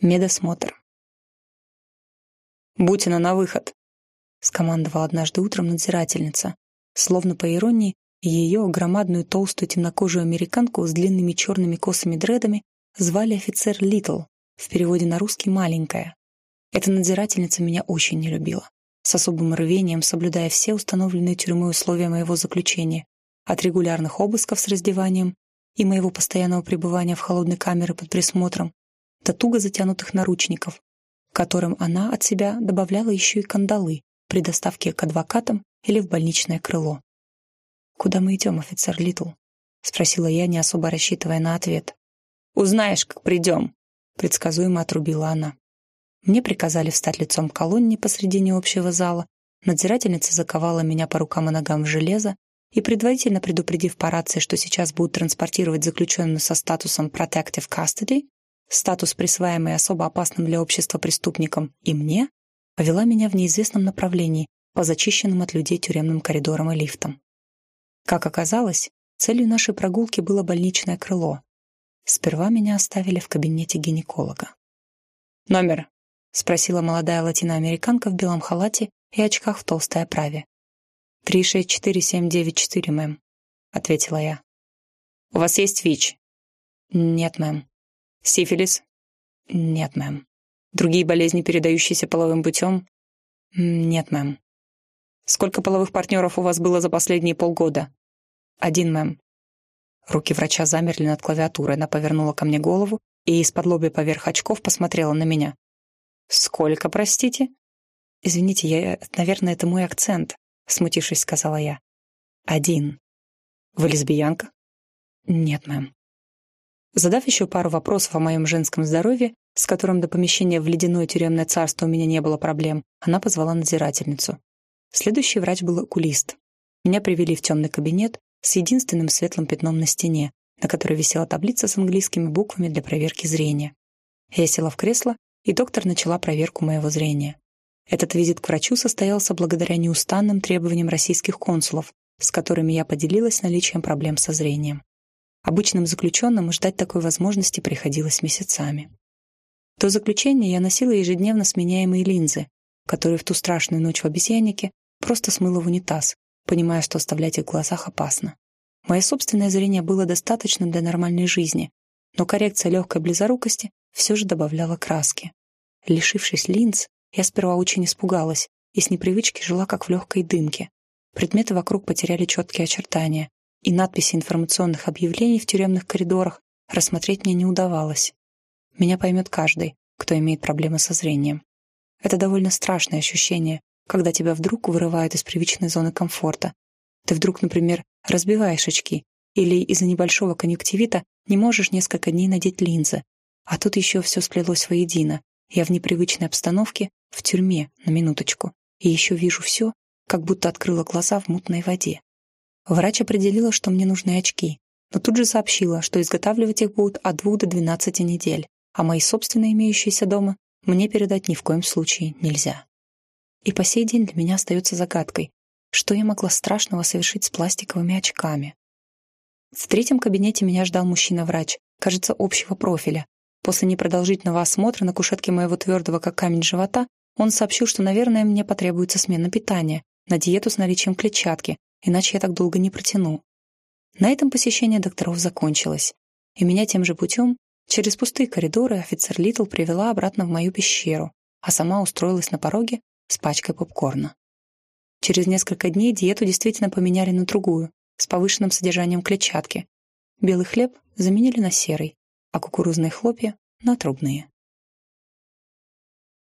Медосмотр. «Бутина на выход!» — скомандовала однажды утром надзирательница. Словно по иронии, ее, громадную толстую темнокожую американку с длинными черными косыми дредами, звали офицер Литл, в переводе на русский «маленькая». Эта надзирательница меня очень не любила, с особым рвением соблюдая все установленные тюрьмой условия моего заключения, от регулярных обысков с раздеванием и моего постоянного пребывания в холодной камере под присмотром до затянутых наручников, которым она от себя добавляла еще и кандалы при доставке к адвокатам или в больничное крыло. «Куда мы идем, офицер Литл?» — спросила я, не особо рассчитывая на ответ. «Узнаешь, как придем», — предсказуемо отрубила она. Мне приказали встать лицом к колонне посредине общего зала. Надзирательница заковала меня по рукам и ногам в железо и, предварительно предупредив по рации, что сейчас будут транспортировать заключенную со статусом Protective Custody, статус, присваиваемый особо опасным для общества преступникам, и мне, повела меня в неизвестном направлении по зачищенным от людей тюремным коридорам и лифтам. Как оказалось, целью нашей прогулки было больничное крыло. Сперва меня оставили в кабинете гинеколога. «Номер?» — спросила молодая латиноамериканка в белом халате и очках в толстой оправе. «Три шесть четыре семь девять четыре, мэм», — ответила я. «У вас есть ВИЧ?» «Нет, мэм». Сифилис? Нет, мэм. Другие болезни, передающиеся половым путем? Нет, мэм. Сколько половых партнеров у вас было за последние полгода? Один, мэм. Руки врача замерли над клавиатурой. Она повернула ко мне голову и из-под лоби поверх очков посмотрела на меня. «Сколько, простите?» «Извините, я, наверное, это мой акцент», — смутившись, сказала я. «Один». «Вы лесбиянка?» «Нет, мэм». Задав еще пару вопросов о моем женском здоровье, с которым до помещения в ледяное тюремное царство у меня не было проблем, она позвала надзирательницу. Следующий врач был окулист. Меня привели в темный кабинет с единственным светлым пятном на стене, на которой висела таблица с английскими буквами для проверки зрения. Я села в кресло, и доктор начала проверку моего зрения. Этот визит к врачу состоялся благодаря неустанным требованиям российских консулов, с которыми я поделилась наличием проблем со зрением. Обычным заключенным ждать такой возможности приходилось месяцами. До заключения я носила ежедневно сменяемые линзы, которые в ту страшную ночь в обезьяннике просто смыла в унитаз, понимая, что оставлять их в глазах опасно. Мое собственное зрение было достаточным для нормальной жизни, но коррекция легкой близорукости все же добавляла краски. Лишившись линз, я сперва очень испугалась и с непривычки жила как в легкой дымке. Предметы вокруг потеряли четкие очертания, и надписи информационных объявлений в тюремных коридорах рассмотреть мне не удавалось. Меня поймет каждый, кто имеет проблемы со зрением. Это довольно страшное ощущение, когда тебя вдруг вырывают из привычной зоны комфорта. Ты вдруг, например, разбиваешь очки или из-за небольшого конъюнктивита не можешь несколько дней надеть линзы, а тут еще все сплелось воедино. Я в непривычной обстановке, в тюрьме, на минуточку, и еще вижу все, как будто открыла глаза в мутной воде. Врач определила, что мне нужны очки, но тут же сообщила, что изготавливать их будут от двух до двенадцати недель, а мои собственные имеющиеся дома мне передать ни в коем случае нельзя. И по сей день для меня остается загадкой, что я могла страшного совершить с пластиковыми очками. В третьем кабинете меня ждал мужчина-врач, кажется, общего профиля. После непродолжительного осмотра на кушетке моего твердого как камень живота он сообщил, что, наверное, мне потребуется смена питания на диету с наличием клетчатки, иначе я так долго не протяну. На этом посещение докторов закончилось, и меня тем же путем через пустые коридоры офицер Литл привела обратно в мою пещеру, а сама устроилась на пороге с пачкой попкорна. Через несколько дней диету действительно поменяли на другую, с повышенным содержанием клетчатки. Белый хлеб заменили на серый, а кукурузные хлопья — на трубные.